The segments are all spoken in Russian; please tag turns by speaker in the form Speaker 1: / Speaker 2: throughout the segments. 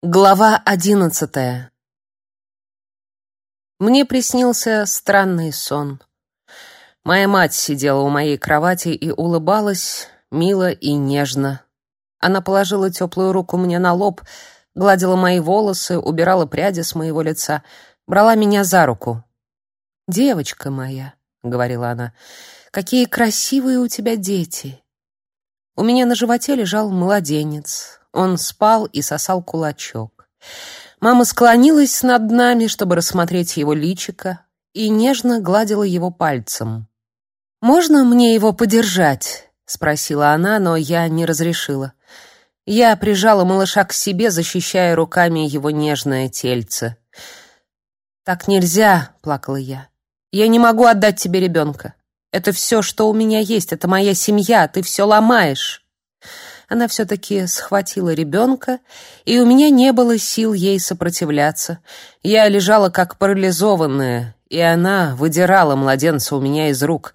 Speaker 1: Глава одиннадцатая. Мне приснился странный сон. Моя мать сидела у моей кровати и улыбалась мило и нежно. Она положила теплую руку мне на лоб, гладила мои волосы, убирала пряди с моего лица, брала меня за руку. «Девочка моя», — говорила она, — «какие красивые у тебя дети». У меня на животе лежал младенец, он спал и сосал кулачок. Мама склонилась над нами, чтобы рассмотреть его личико, и нежно гладила его пальцем. «Можно мне его подержать?» — спросила она, но я не разрешила. Я прижала малыша к себе, защищая руками его нежное тельце. «Так нельзя», — плакала я. «Я не могу отдать тебе ребенка. Это все, что у меня есть, это моя семья, ты все ломаешь» она все-таки схватила ребенка, и у меня не было сил ей сопротивляться. Я лежала как парализованная, и она выдирала младенца у меня из рук.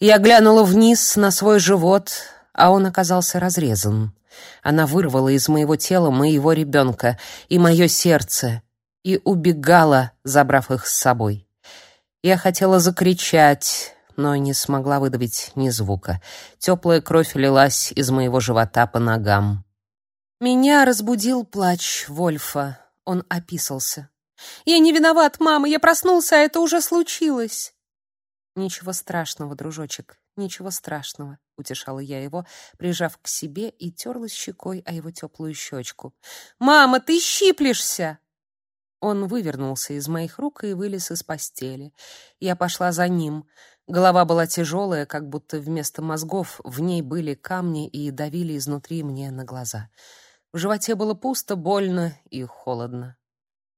Speaker 1: Я глянула вниз на свой живот, а он оказался разрезан. Она вырвала из моего тела моего ребенка и мое сердце и убегала, забрав их с собой. Я хотела закричать, но не смогла выдавить ни звука. Теплая кровь лилась из моего живота по ногам. Меня разбудил плач Вольфа. Он описался. «Я не виноват, мама, я проснулся, а это уже случилось». «Ничего страшного, дружочек, ничего страшного», — утешала я его, прижав к себе и терлась щекой о его теплую щечку. «Мама, ты щиплешься!» Он вывернулся из моих рук и вылез из постели. Я пошла за ним. Голова была тяжелая, как будто вместо мозгов в ней были камни и давили изнутри мне на глаза. В животе было пусто, больно и холодно.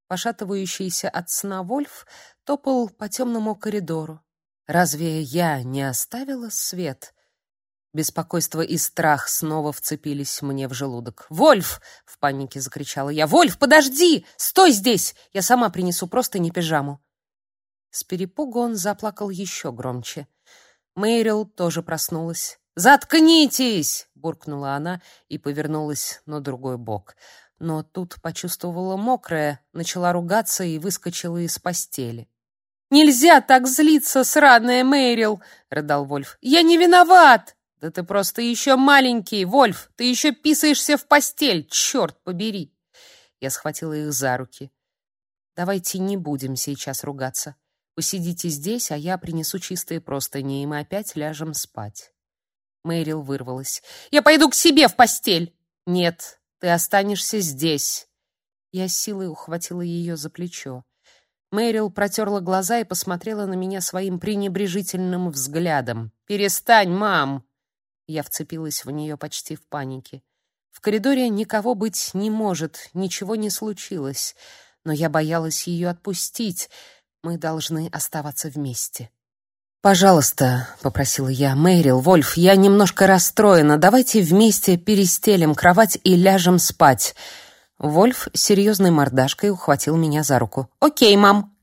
Speaker 1: Пошатывающийся от сна Вольф топал по темному коридору. Разве я не оставила свет? Беспокойство и страх снова вцепились мне в желудок. «Вольф!» — в панике закричала я. «Вольф, подожди! Стой здесь! Я сама принесу просто не пижаму!» С перепугу он заплакал еще громче. Мэрил тоже проснулась. «Заткнитесь!» — буркнула она и повернулась на другой бок. Но тут почувствовала мокрое, начала ругаться и выскочила из постели. «Нельзя так злиться, сраная Мэрил!» — рыдал Вольф. «Я не виноват!» «Да ты просто еще маленький, Вольф! Ты еще писаешься в постель! Черт побери!» Я схватила их за руки. «Давайте не будем сейчас ругаться. Посидите здесь, а я принесу чистые простыни, и мы опять ляжем спать. Мэрил вырвалась. Я пойду к себе в постель. Нет, ты останешься здесь. Я силой ухватила ее за плечо. Мэрил протерла глаза и посмотрела на меня своим пренебрежительным взглядом. «Перестань, мам!» Я вцепилась в нее почти в панике. В коридоре никого быть не может, ничего не случилось. Но я боялась ее отпустить. Мы должны оставаться вместе. «Пожалуйста», — попросила я, — «Мэрил, Вольф, я немножко расстроена. Давайте вместе перестелим кровать и ляжем спать». Вольф серьезной мордашкой ухватил меня за руку. «Окей, мам».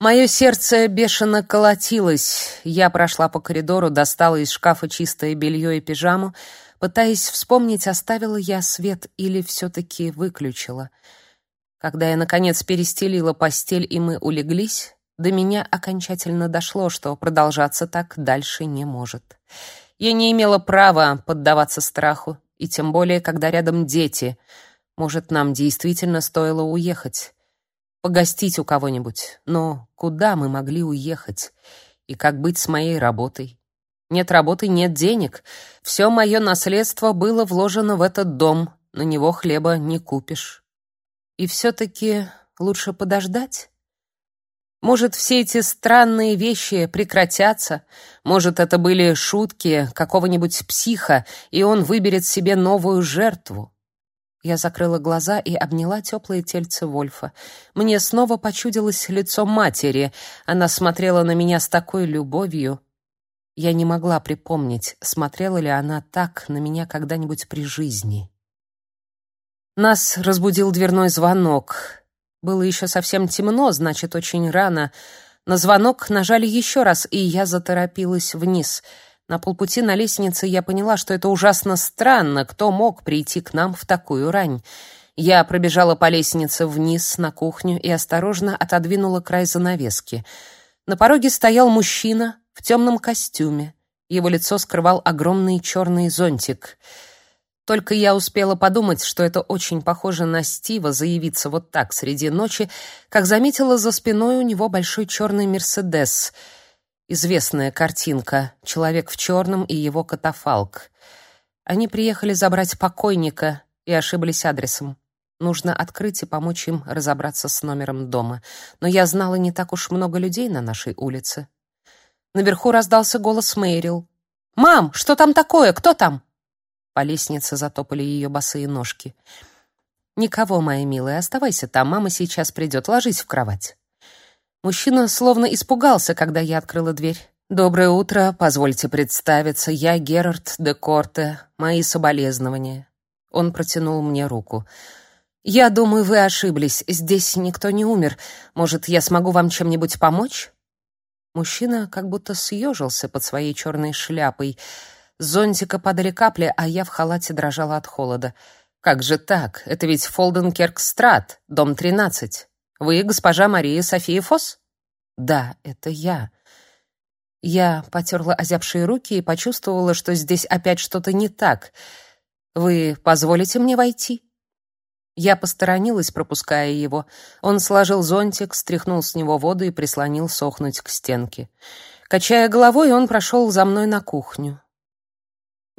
Speaker 1: Мое сердце бешено колотилось. Я прошла по коридору, достала из шкафа чистое белье и пижаму, пытаясь вспомнить, оставила я свет или все-таки выключила. Когда я, наконец, перестелила постель и мы улеглись, до меня окончательно дошло, что продолжаться так дальше не может. Я не имела права поддаваться страху, и тем более, когда рядом дети. Может, нам действительно стоило уехать, погостить у кого-нибудь. Но куда мы могли уехать? И как быть с моей работой? Нет работы, нет денег. Все мое наследство было вложено в этот дом, на него хлеба не купишь. И все-таки лучше подождать? Может, все эти странные вещи прекратятся? Может, это были шутки какого-нибудь психа, и он выберет себе новую жертву? Я закрыла глаза и обняла теплое тельце Вольфа. Мне снова почудилось лицо матери. Она смотрела на меня с такой любовью. Я не могла припомнить, смотрела ли она так на меня когда-нибудь при жизни. Нас разбудил дверной звонок. Было еще совсем темно, значит, очень рано. На звонок нажали еще раз, и я заторопилась вниз. На полпути на лестнице я поняла, что это ужасно странно, кто мог прийти к нам в такую рань. Я пробежала по лестнице вниз на кухню и осторожно отодвинула край занавески. На пороге стоял мужчина в темном костюме. Его лицо скрывал огромный черный зонтик. Только я успела подумать, что это очень похоже на Стива заявиться вот так среди ночи, как заметила за спиной у него большой черный Мерседес. Известная картинка «Человек в черном и его катафалк». Они приехали забрать покойника и ошиблись адресом. Нужно открыть и помочь им разобраться с номером дома. Но я знала не так уж много людей на нашей улице. Наверху раздался голос Мэрил. «Мам, что там такое? Кто там?» По лестнице затопали ее босые ножки. «Никого, моя милая, оставайся там, мама сейчас придет, ложись в кровать». Мужчина словно испугался, когда я открыла дверь. «Доброе утро, позвольте представиться, я Герард де Корте, мои соболезнования». Он протянул мне руку. «Я думаю, вы ошиблись. Здесь никто не умер. Может, я смогу вам чем-нибудь помочь?» Мужчина как будто съежился под своей черной шляпой. Зонтика падали капли, а я в халате дрожала от холода. «Как же так? Это ведь Фолденкеркстрат, дом 13. Вы госпожа Мария София Фос?» «Да, это я». Я потерла озябшие руки и почувствовала, что здесь опять что-то не так. «Вы позволите мне войти?» Я посторонилась, пропуская его. Он сложил зонтик, стряхнул с него воду и прислонил сохнуть к стенке. Качая головой, он прошел за мной на кухню.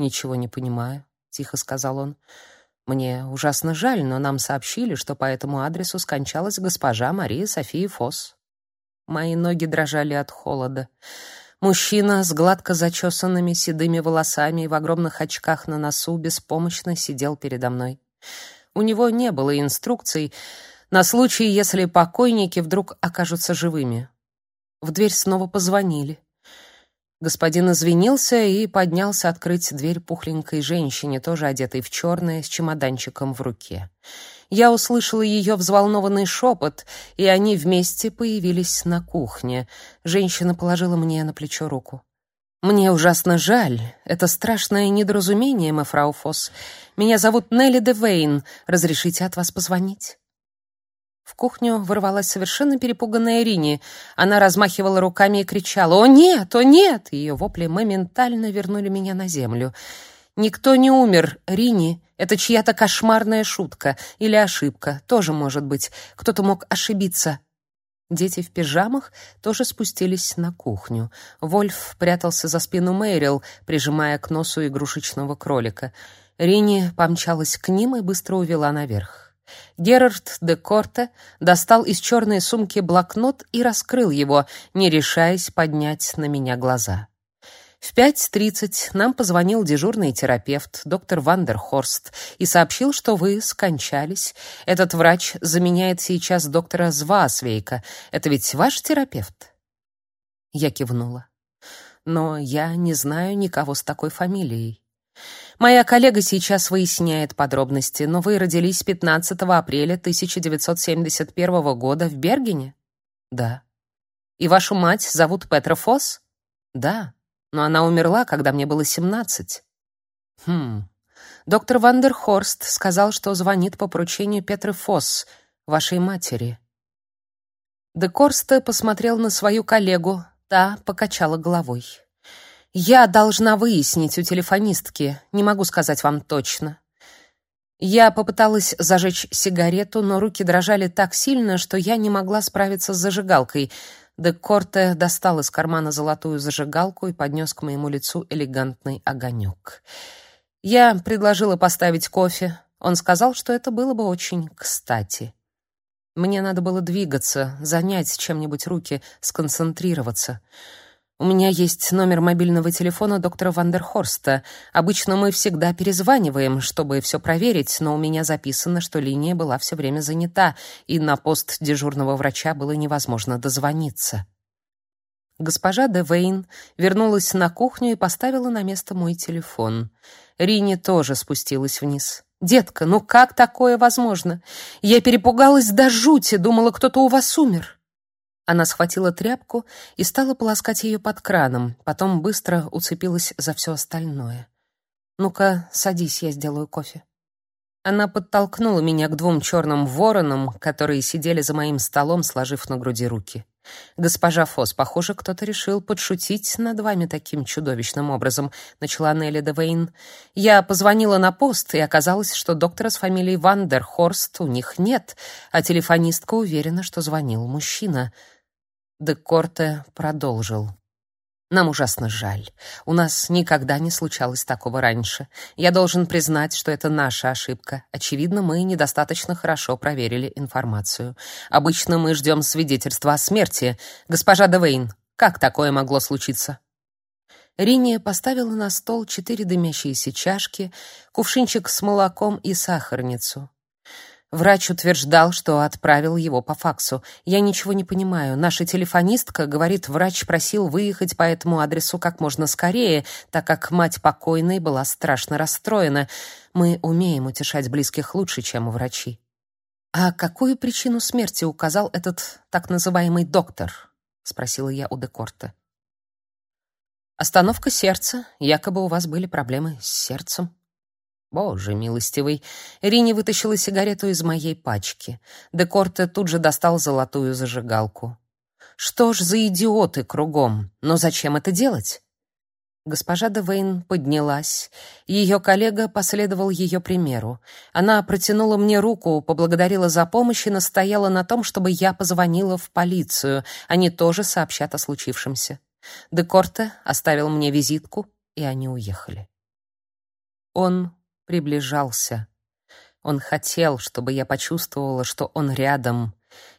Speaker 1: «Ничего не понимаю», — тихо сказал он. «Мне ужасно жаль, но нам сообщили, что по этому адресу скончалась госпожа Мария София Фос». Мои ноги дрожали от холода. Мужчина с гладко зачесанными седыми волосами и в огромных очках на носу беспомощно сидел передо мной. У него не было инструкций на случай, если покойники вдруг окажутся живыми. В дверь снова позвонили. Господин извинился и поднялся открыть дверь пухленькой женщине, тоже одетой в черное, с чемоданчиком в руке. Я услышала ее взволнованный шепот, и они вместе появились на кухне. Женщина положила мне на плечо руку. Мне ужасно жаль. Это страшное недоразумение, мэфрау Фосс. Меня зовут Нелли де Вейн. Разрешите от вас позвонить? В кухню ворвалась совершенно перепуганная Рини. Она размахивала руками и кричала: "О нет, о нет!" Ее вопли моментально вернули меня на землю. Никто не умер, Рини. Это чья-то кошмарная шутка или ошибка, тоже может быть. Кто-то мог ошибиться. Дети в пижамах тоже спустились на кухню. Вольф прятался за спину Мэрил, прижимая к носу игрушечного кролика. Рини помчалась к ним и быстро увела наверх. Герард де Корте достал из черной сумки блокнот и раскрыл его, не решаясь поднять на меня глаза. В 5.30 нам позвонил дежурный терапевт, доктор Вандерхорст, и сообщил, что вы скончались. Этот врач заменяет сейчас доктора Звасвейка. Это ведь ваш терапевт? Я кивнула. Но я не знаю никого с такой фамилией. Моя коллега сейчас выясняет подробности, но вы родились 15 апреля 1971 года в Бергене? Да. И вашу мать зовут Петра Фосс? Да но она умерла, когда мне было семнадцать. Хм. Доктор Вандерхорст сказал, что звонит по поручению Петры Фосс, вашей матери. Де Корсте посмотрел на свою коллегу, та покачала головой. Я должна выяснить у телефонистки, не могу сказать вам точно. Я попыталась зажечь сигарету, но руки дрожали так сильно, что я не могла справиться с зажигалкой. Де Корте достал из кармана золотую зажигалку и поднес к моему лицу элегантный огонек. Я предложила поставить кофе. Он сказал, что это было бы очень кстати. Мне надо было двигаться, занять чем-нибудь руки, сконцентрироваться. У меня есть номер мобильного телефона доктора Вандерхорста. Обычно мы всегда перезваниваем, чтобы все проверить, но у меня записано, что линия была все время занята, и на пост дежурного врача было невозможно дозвониться. Госпожа де Вейн вернулась на кухню и поставила на место мой телефон. Рини тоже спустилась вниз. «Детка, ну как такое возможно? Я перепугалась до жути, думала, кто-то у вас умер». Она схватила тряпку и стала полоскать ее под краном, потом быстро уцепилась за все остальное. «Ну-ка, садись, я сделаю кофе». Она подтолкнула меня к двум черным воронам, которые сидели за моим столом, сложив на груди руки. «Госпожа Фос, похоже, кто-то решил подшутить над вами таким чудовищным образом», — начала Нелли Девейн. «Я позвонила на пост, и оказалось, что доктора с фамилией Вандерхорст у них нет, а телефонистка уверена, что звонил мужчина». Декорте продолжил. Нам ужасно жаль. У нас никогда не случалось такого раньше. Я должен признать, что это наша ошибка. Очевидно, мы недостаточно хорошо проверили информацию. Обычно мы ждем свидетельства о смерти. Госпожа Девейн, как такое могло случиться? Риния поставила на стол четыре дымящиеся чашки, кувшинчик с молоком и сахарницу. Врач утверждал, что отправил его по факсу. Я ничего не понимаю. Наша телефонистка говорит, врач просил выехать по этому адресу как можно скорее, так как мать покойной была страшно расстроена. Мы умеем утешать близких лучше, чем врачи. А какую причину смерти указал этот так называемый доктор? спросила я у Декорта. Остановка сердца. Якобы у вас были проблемы с сердцем. Боже милостивый. Рини вытащила сигарету из моей пачки. Декорте тут же достал золотую зажигалку. Что ж за идиоты кругом? Но зачем это делать? Госпожа Девейн поднялась. Ее коллега последовал ее примеру. Она протянула мне руку, поблагодарила за помощь и настояла на том, чтобы я позвонила в полицию. Они тоже сообщат о случившемся. Декорте оставил мне визитку, и они уехали. Он приближался. Он хотел, чтобы я почувствовала, что он рядом,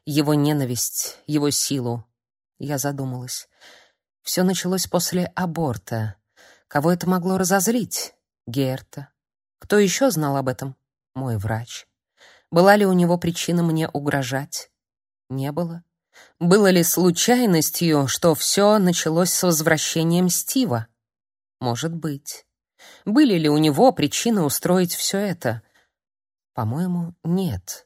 Speaker 1: его ненависть, его силу. Я задумалась. Все началось после аборта. Кого это могло разозлить? Герта. Кто еще знал об этом? Мой врач. Была ли у него причина мне угрожать? Не было. Было ли случайностью, что все началось с возвращением Стива? Может быть. Были ли у него причины устроить все это? По-моему, нет.